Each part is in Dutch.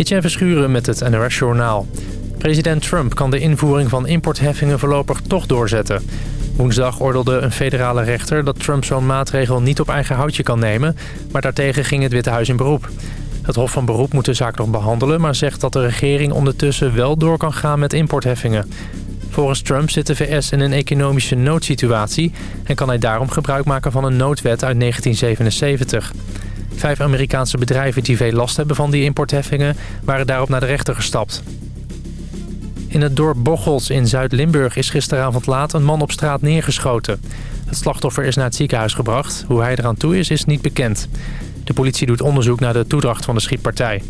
Etienne Verschuren met het NOS Journaal. President Trump kan de invoering van importheffingen voorlopig toch doorzetten. Woensdag oordeelde een federale rechter dat Trump zo'n maatregel niet op eigen houtje kan nemen... maar daartegen ging het Witte Huis in beroep. Het Hof van Beroep moet de zaak nog behandelen... maar zegt dat de regering ondertussen wel door kan gaan met importheffingen. Volgens Trump zit de VS in een economische noodsituatie... en kan hij daarom gebruik maken van een noodwet uit 1977. Vijf Amerikaanse bedrijven die veel last hebben van die importheffingen... waren daarop naar de rechter gestapt. In het dorp Bochels in Zuid-Limburg is gisteravond laat een man op straat neergeschoten. Het slachtoffer is naar het ziekenhuis gebracht. Hoe hij eraan toe is, is niet bekend. De politie doet onderzoek naar de toedracht van de schietpartij.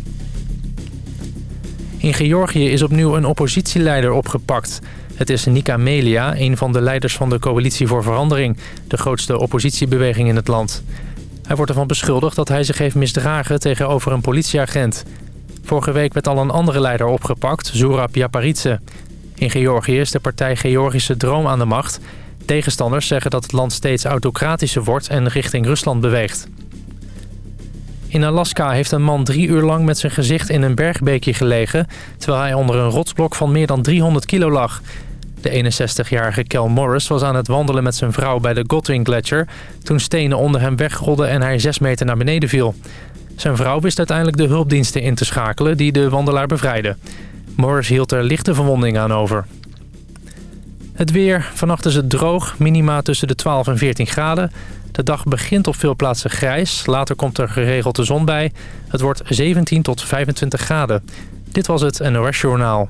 In Georgië is opnieuw een oppositieleider opgepakt. Het is Nika Melia, een van de leiders van de Coalitie voor Verandering... de grootste oppositiebeweging in het land. Hij wordt ervan beschuldigd dat hij zich heeft misdragen tegenover een politieagent. Vorige week werd al een andere leider opgepakt, Zurab Japaritse. In Georgië is de partij Georgische Droom aan de macht. Tegenstanders zeggen dat het land steeds autocratischer wordt en richting Rusland beweegt. In Alaska heeft een man drie uur lang met zijn gezicht in een bergbeekje gelegen... terwijl hij onder een rotsblok van meer dan 300 kilo lag. De 61-jarige Kel Morris was aan het wandelen met zijn vrouw bij de Godwin Gletscher... toen stenen onder hem wegrolden en hij 6 meter naar beneden viel. Zijn vrouw wist uiteindelijk de hulpdiensten in te schakelen die de wandelaar bevrijden. Morris hield er lichte verwondingen aan over. Het weer. Vannacht is het droog. Minima tussen de 12 en 14 graden. De dag begint op veel plaatsen grijs. Later komt er geregeld de zon bij. Het wordt 17 tot 25 graden. Dit was het NOS Journaal.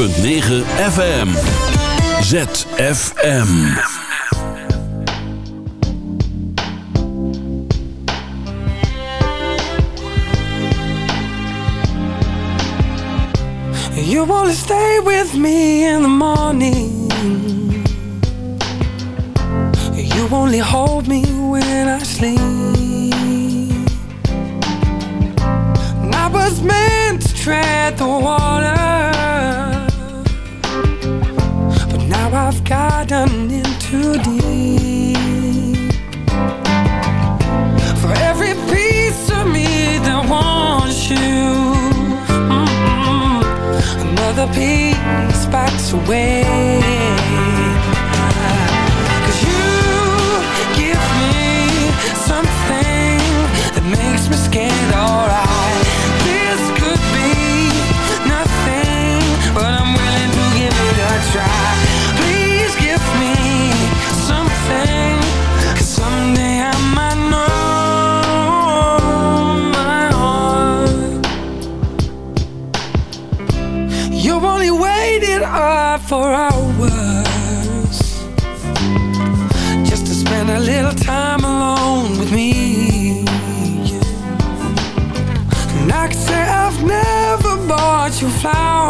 106.9 FM. ZFM. You wanna stay? for hours Just to spend a little time alone with me yeah. And I can say I've never bought you flowers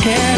scared.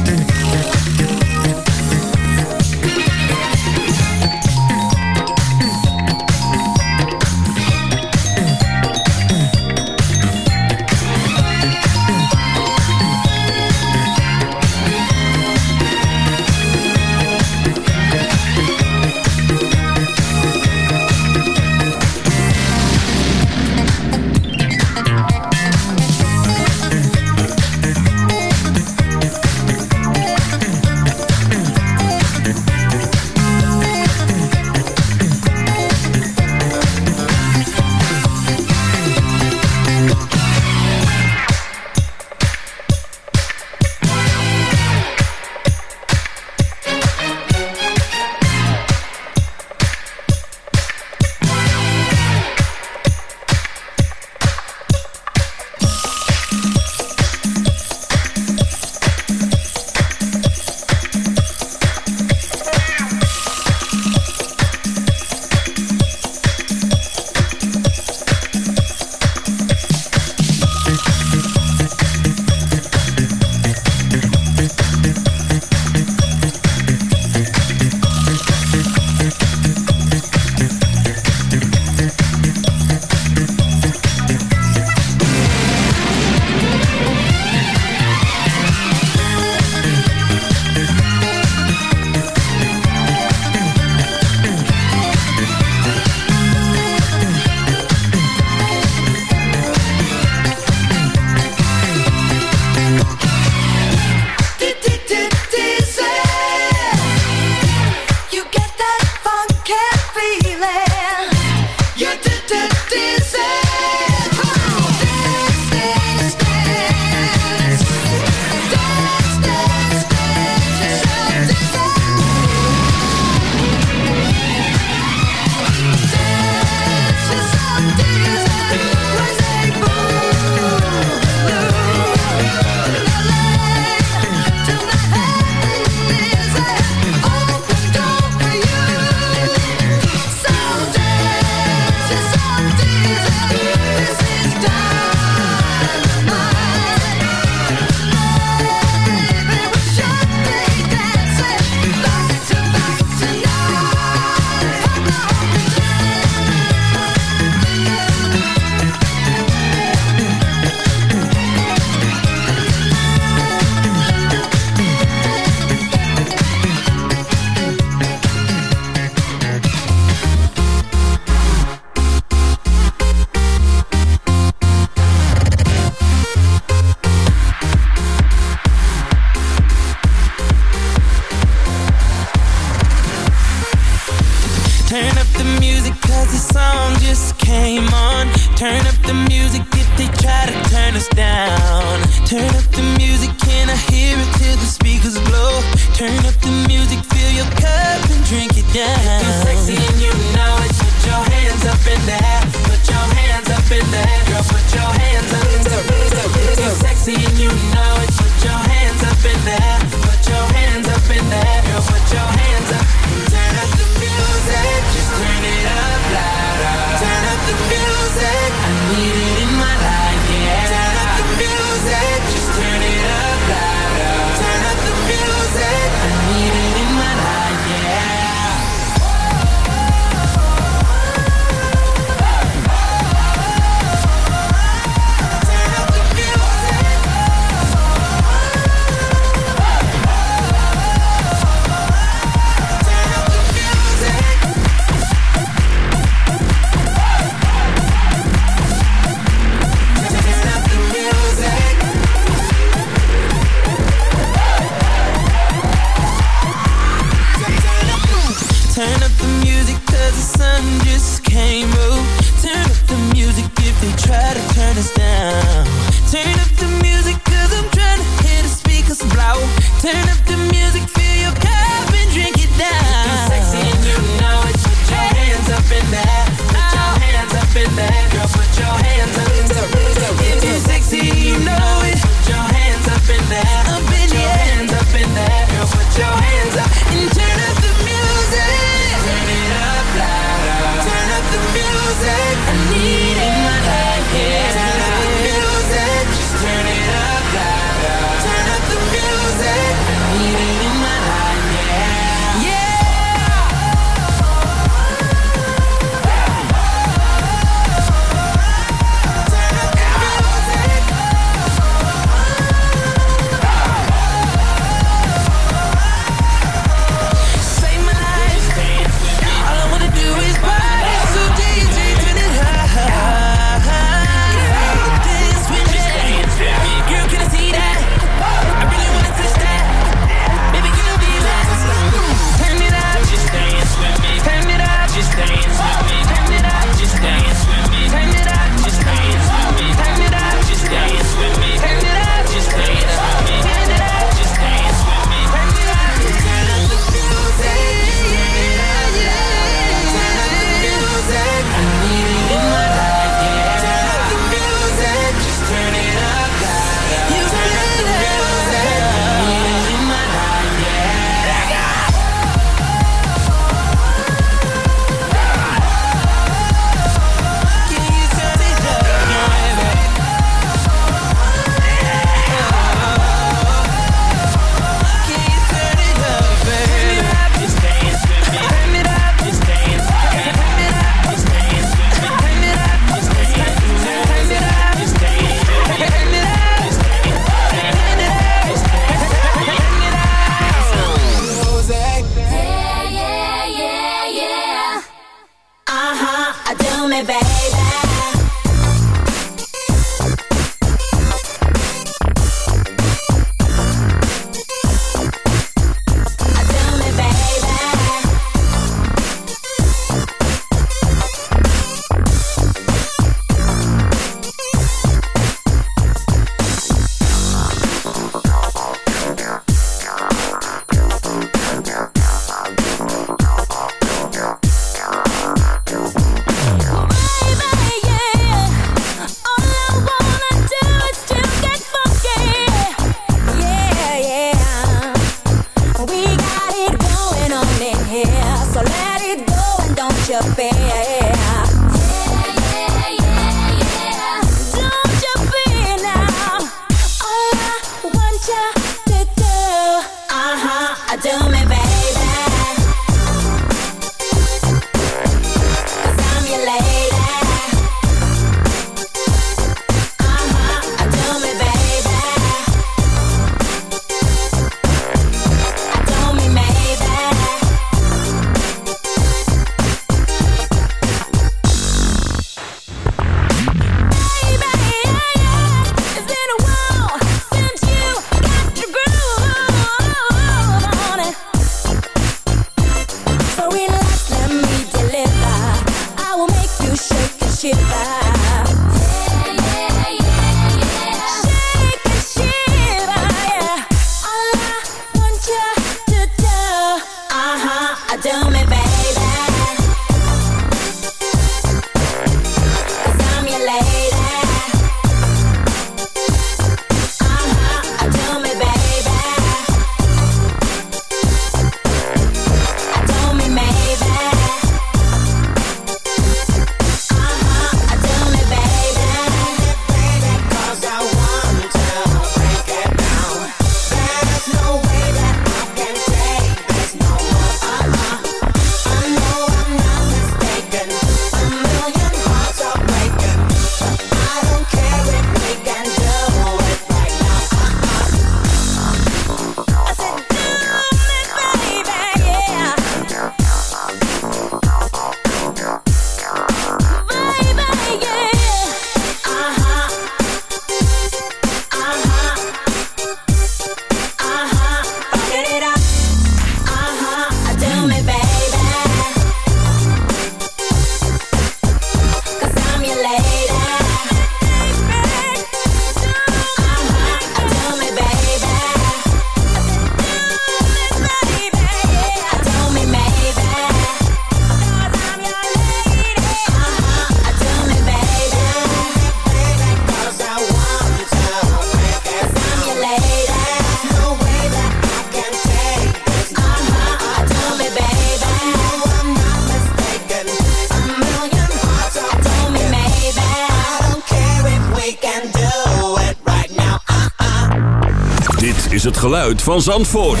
is het geluid van Zandvoort.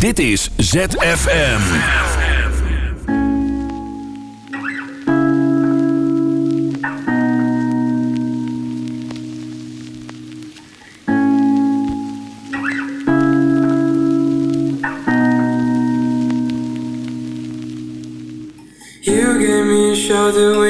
Dit is ZFM. You gave me a shelter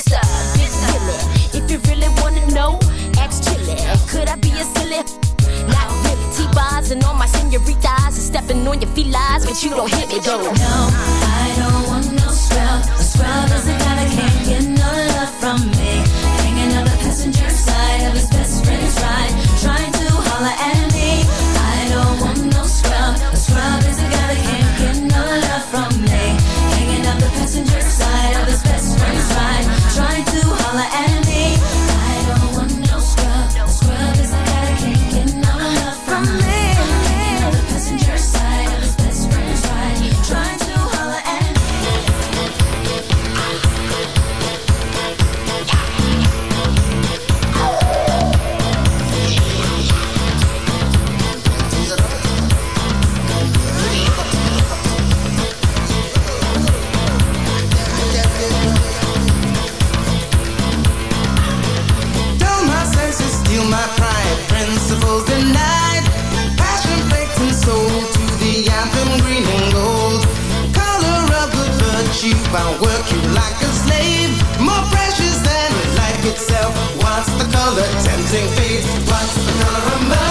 if you really wanna know, ask Chili. Could I be a silly? Not really. T-bars and all my senoritas and stepping on your feet lies, but you don't hit me though. No, I don't want no scrub. Scrub is a guy that can't get no love from me. Hanging out the passenger side. I'll work you like a slave More precious than life itself What's the color? Tempting fate What's the color of mine?